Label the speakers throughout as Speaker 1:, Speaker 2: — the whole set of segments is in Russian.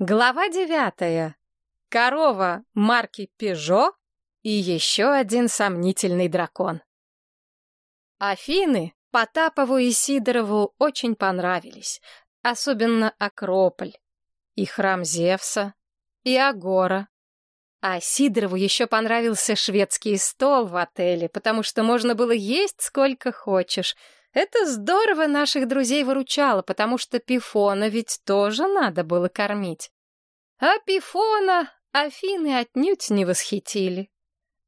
Speaker 1: Глава девятая. Корова марки «Пежо» и еще один сомнительный дракон. Афины Потапову и Сидорову очень понравились, особенно Акрополь, и храм Зевса, и Агора. А Сидорову еще понравился шведский стол в отеле, потому что можно было есть сколько хочешь — это здорово наших друзей выручало, потому что Пифона ведь тоже надо было кормить. А Пифона Афины отнюдь не восхитили.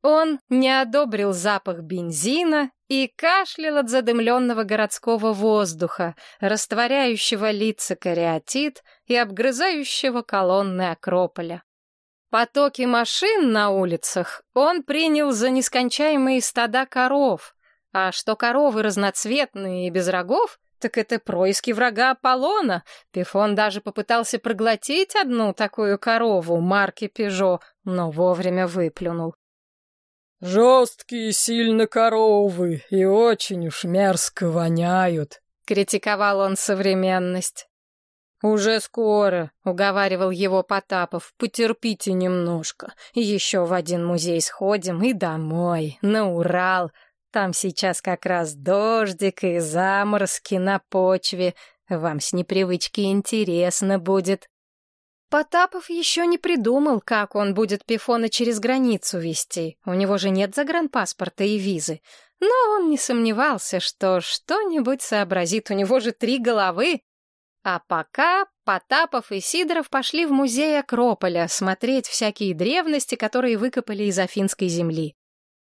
Speaker 1: Он не одобрил запах бензина и кашлял от задымленного городского воздуха, растворяющего лица кариатид и обгрызающего колонны Акрополя. Потоки машин на улицах он принял за нескончаемые стада коров, а что коровы разноцветные и без рогов, так это происки врага Аполлона. Пифон даже попытался проглотить одну такую корову марки Пежо, но вовремя выплюнул.
Speaker 2: «Жесткие сильно коровы и очень уж мерзко воняют», —
Speaker 1: критиковал он современность. «Уже скоро», — уговаривал его Потапов, — «потерпите немножко. Еще в один музей сходим и домой, на Урал. Там сейчас как раз дождик и заморозки на почве. Вам с непривычки интересно будет. Потапов еще не придумал, как он будет Пифона через границу вести. У него же нет загранпаспорта и визы. Но он не сомневался, что что-нибудь сообразит. У него же три головы. А пока Потапов и Сидоров пошли в музей Акрополя смотреть всякие древности, которые выкопали из Афинской земли.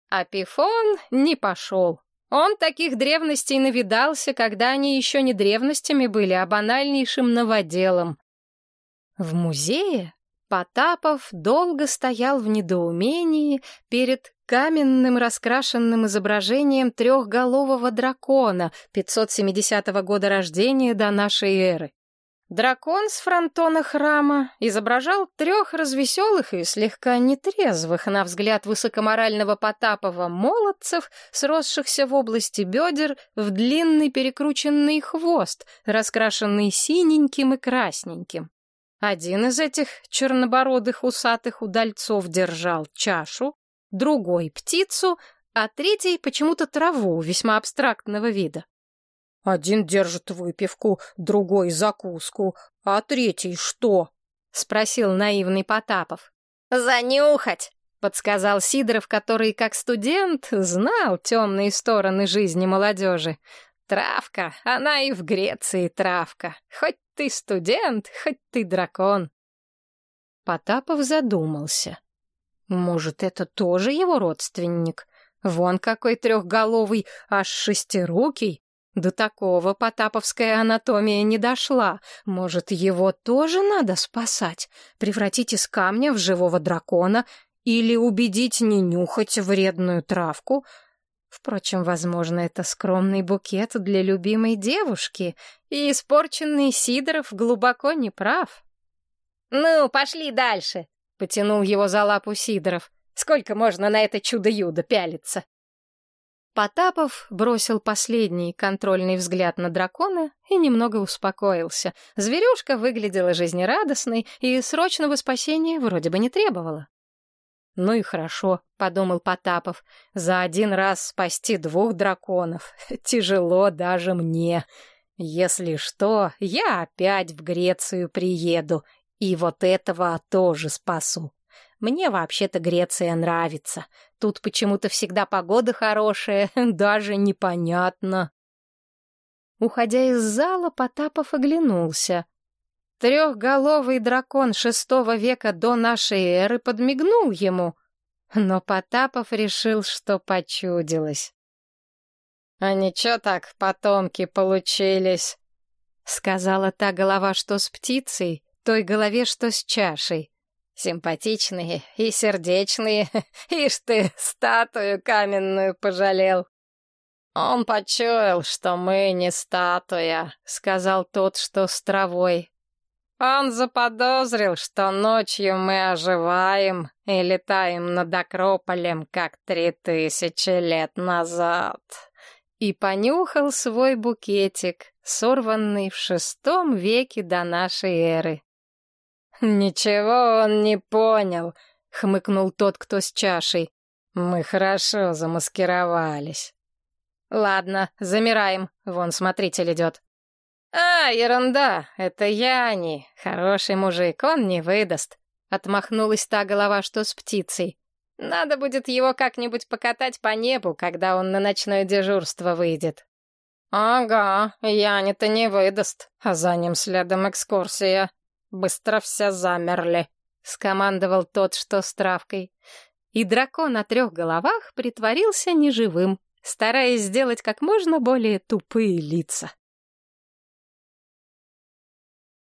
Speaker 1: А Пифон не пошел. Он таких древностей навидался, когда они еще не древностями были, а банальнейшим новоделом. В музее Потапов долго стоял в недоумении перед каменным раскрашенным изображением трехголового дракона 570 года рождения до нашей эры. Дракон с фронтона храма изображал трех развеселых и слегка нетрезвых, на взгляд высокоморального Потапова, молодцев, сросшихся в области бедер в длинный перекрученный хвост, раскрашенный синеньким и красненьким. Один из этих чернобородых усатых удальцов держал чашу, другой — птицу, а третий — почему-то траву весьма абстрактного вида.
Speaker 2: Один держит выпивку, другой — закуску, а третий что?
Speaker 1: — спросил наивный Потапов. «Занюхать!» — подсказал Сидоров, который, как студент, знал темные стороны жизни молодежи. «Травка, она и в Греции травка. Хоть ты студент, хоть ты дракон». Потапов задумался. Может, это тоже его родственник? Вон какой трехголовый, аж шестирукий. До такого потаповская анатомия не дошла. Может, его тоже надо спасать? Превратить из камня в живого дракона или убедить не нюхать вредную травку? Впрочем, возможно, это скромный букет для любимой девушки, и испорченный Сидоров глубоко не прав. «Ну, пошли дальше!» — потянул его за лапу Сидоров. «Сколько можно на это чудо-юдо пялиться?» Потапов бросил последний контрольный взгляд на дракона и немного успокоился. Зверюшка выглядела жизнерадостной и срочного спасения вроде бы не требовала. «Ну и хорошо», — подумал Потапов, — «за один раз спасти двух драконов. Тяжело даже мне. Если что, я опять в Грецию приеду, и вот этого тоже спасу». Мне вообще-то Греция нравится. Тут почему-то всегда погода хорошая, даже непонятно. Уходя из зала, Потапов оглянулся. Трехголовый дракон шестого века до нашей эры подмигнул ему, но Потапов решил, что почудилось. «А ничего так потомки получились», — сказала та голова, что с птицей, той голове, что с чашей. Симпатичные и сердечные. Ишь ты, статую каменную пожалел. Он почуял, что мы не статуя, сказал тот, что с травой. Он заподозрил, что ночью мы оживаем и летаем над Акрополем, как три тысячи лет назад. И понюхал свой букетик, сорванный в шестом веке до нашей эры. «Ничего он не понял», — хмыкнул тот, кто с чашей. «Мы хорошо замаскировались». «Ладно, замираем. Вон смотритель идет». «А, ерунда, это Яни. Хороший мужик, он не выдаст». Отмахнулась та голова, что с птицей. «Надо будет его как-нибудь покатать по небу, когда он на ночное дежурство выйдет». «Ага, Яни-то не выдаст, а за ним следом экскурсия. Быстро все замерли», — скомандовал тот, что с травкой. И дракон на трех головах притворился неживым, стараясь сделать как можно более тупые лица.